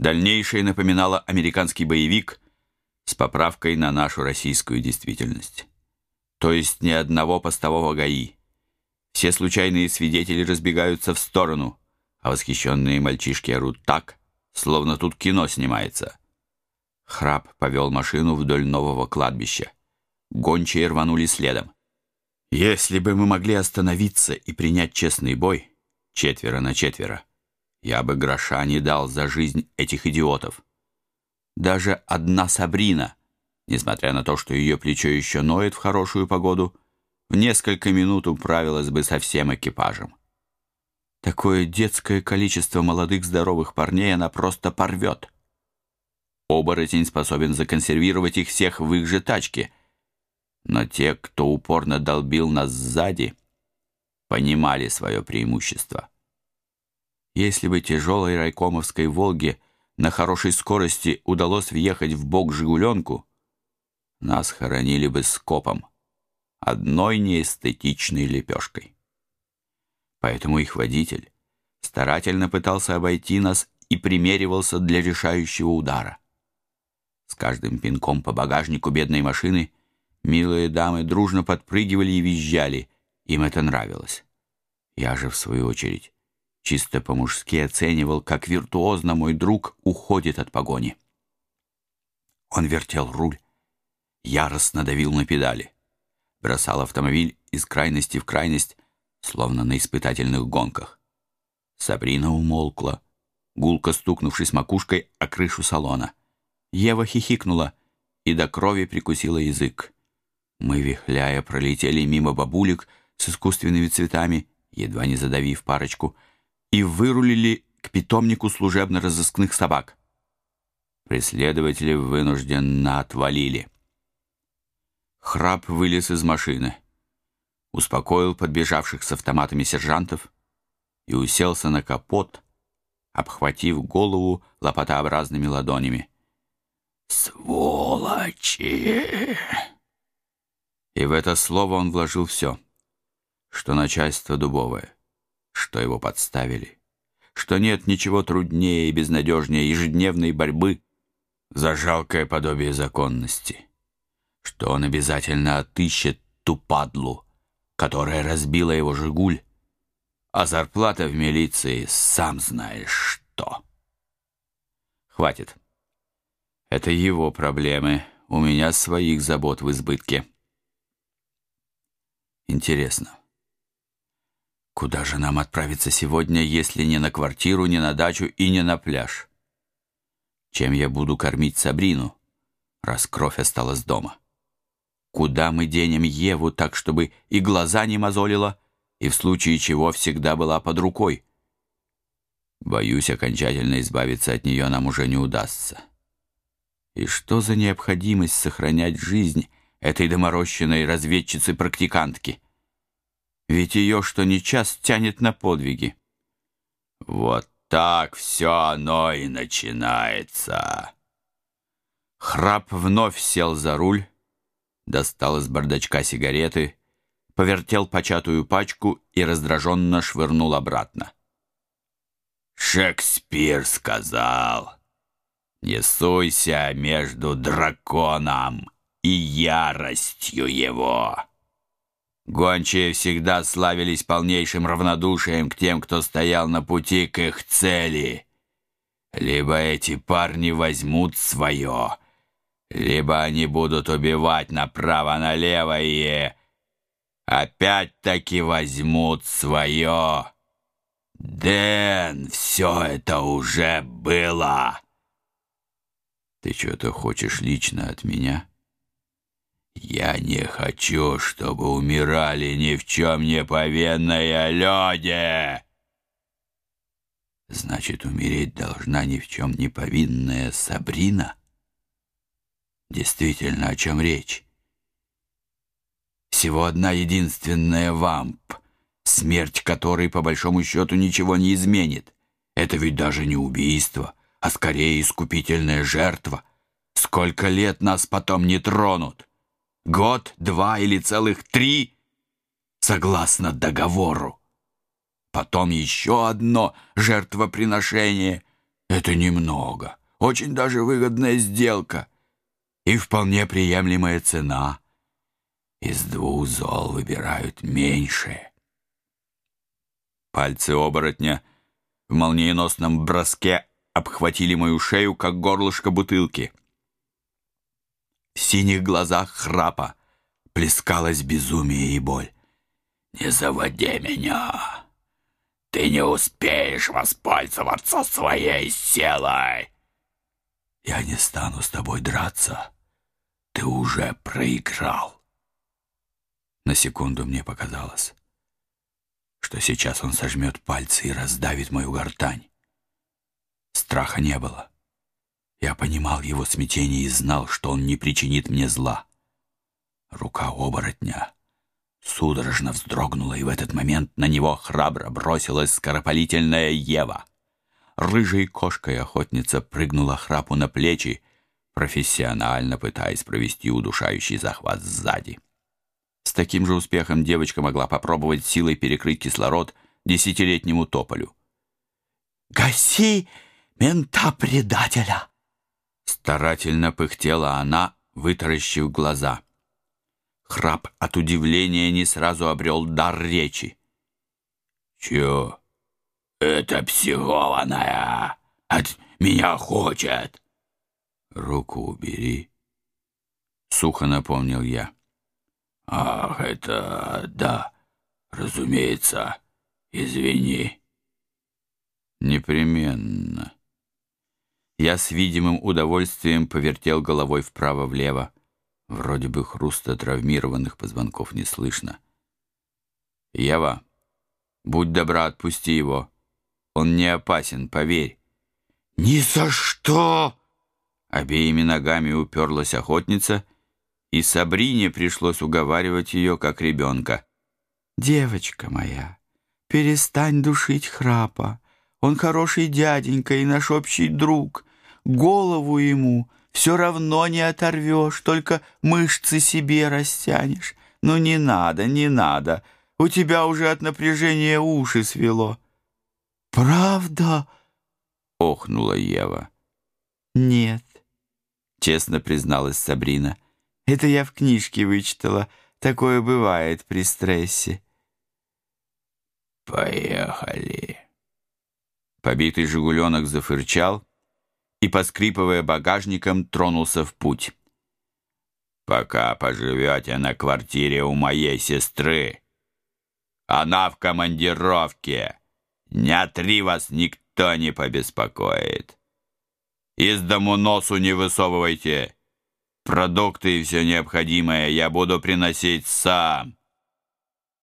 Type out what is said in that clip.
Дальнейшее напоминало американский боевик с поправкой на нашу российскую действительность. То есть ни одного постового ГАИ. Все случайные свидетели разбегаются в сторону, а восхищенные мальчишки орут так, словно тут кино снимается. Храп повел машину вдоль нового кладбища. Гончие рванули следом. Если бы мы могли остановиться и принять честный бой, четверо на четверо, я бы гроша не дал за жизнь этих идиотов. Даже одна Сабрина, несмотря на то, что ее плечо еще ноет в хорошую погоду, в несколько минут управилась бы со всем экипажем. Такое детское количество молодых здоровых парней она просто порвет. Оборотень способен законсервировать их всех в их же тачке. Но те, кто упорно долбил нас сзади, понимали свое преимущество. Если бы тяжелой райкомовской «Волге» на хорошей скорости удалось въехать в бок «Жигуленку», нас хоронили бы скопом, одной неэстетичной лепешкой. Поэтому их водитель старательно пытался обойти нас и примеривался для решающего удара. С каждым пинком по багажнику бедной машины милые дамы дружно подпрыгивали и визжали. Им это нравилось. Я же, в свою очередь, чисто по-мужски оценивал, как виртуозно мой друг уходит от погони. Он вертел руль, яростно давил на педали, бросал автомобиль из крайности в крайность, словно на испытательных гонках. Сабрина умолкла, гулко стукнувшись макушкой о крышу салона. Ева хихикнула и до крови прикусила язык. Мы, вихляя, пролетели мимо бабулек с искусственными цветами, едва не задавив парочку, и вырулили к питомнику служебно-розыскных собак. Преследователи вынужденно отвалили. Храп вылез из машины успокоил подбежавших с автоматами сержантов и уселся на капот, обхватив голову лопатообразными ладонями. «Сволочи!» И в это слово он вложил все, что начальство дубовое, что его подставили, что нет ничего труднее и безнадежнее ежедневной борьбы за жалкое подобие законности, что он обязательно отыщет ту падлу, которая разбила его «Жигуль», а зарплата в милиции сам знаешь что. Хватит. Это его проблемы. У меня своих забот в избытке. Интересно, куда же нам отправиться сегодня, если не на квартиру, не на дачу и не на пляж? Чем я буду кормить Сабрину, раз кровь осталась дома? Куда мы денем Еву так, чтобы и глаза не мозолила, и в случае чего всегда была под рукой? Боюсь, окончательно избавиться от нее нам уже не удастся. И что за необходимость сохранять жизнь этой доморощенной разведчицы-практикантки? Ведь ее, что ни час, тянет на подвиги. Вот так все оно и начинается. Храп вновь сел за руль, достал из бардачка сигареты, повертел початую пачку и раздраженно швырнул обратно. «Шекспир сказал, не суйся между драконом и яростью его». Гончие всегда славились полнейшим равнодушием к тем, кто стоял на пути к их цели. Либо эти парни возьмут свое, либо они будут убивать направо-налево и опять-таки возьмут свое. Дэн, все это уже было. Ты что-то хочешь лично от меня? Я не хочу, чтобы умирали ни в чем не повинные люди. Значит, умереть должна ни в чем не повинная Сабрина? Действительно, о чем речь? Всего одна единственная вамп, смерть которой, по большому счету, ничего не изменит. Это ведь даже не убийство, а скорее искупительная жертва. Сколько лет нас потом не тронут? Год, два или целых три? Согласно договору. Потом еще одно жертвоприношение. Это немного, очень даже выгодная сделка и вполне приемлемая цена. Из двух зол выбирают меньшее. Пальцы оборотня в молниеносном броске обхватили мою шею, как горлышко бутылки. В синих глазах храпа плескалось безумие и боль. «Не заводи меня! Ты не успеешь воспользоваться своей силой!» «Я не стану с тобой драться. Ты уже проиграл!» На секунду мне показалось, что сейчас он сожмет пальцы и раздавит мою гортань. Страха не было. Я понимал его смятение и знал, что он не причинит мне зла. Рука оборотня судорожно вздрогнула, и в этот момент на него храбро бросилась скоропалительная Ева. Рыжей кошкой охотница прыгнула храпу на плечи, профессионально пытаясь провести удушающий захват сзади. С таким же успехом девочка могла попробовать силой перекрыть кислород десятилетнему тополю. «Гаси мента-предателя!» Старательно пыхтела она, вытаращив глаза. Храп от удивления не сразу обрел дар речи. «Чё? Это психованная от меня хочет!» «Руку убери!» Сухо напомнил я. «Ах, это да, разумеется, извини». «Непременно». Я с видимым удовольствием повертел головой вправо-влево. Вроде бы хруста травмированных позвонков не слышно. «Ева, будь добра, отпусти его. Он не опасен, поверь». «Ни за что!» Обеими ногами уперлась охотница, и Сабрине пришлось уговаривать ее, как ребенка. «Девочка моя, перестань душить храпа. Он хороший дяденька и наш общий друг голову ему все равно не оторвешь, только мышцы себе растянешь. Ну не надо, не надо, у тебя уже от напряжения уши свело. «Правда?» — охнула Ева. «Нет», — честно призналась Сабрина. «Это я в книжке вычитала. Такое бывает при стрессе». «Поехали». Побитый «Жигуленок» зафырчал, и, поскрипывая багажником, тронулся в путь. «Пока поживете на квартире у моей сестры. Она в командировке. Дня три вас никто не побеспокоит. Из дому носу не высовывайте. Продукты и все необходимое я буду приносить сам».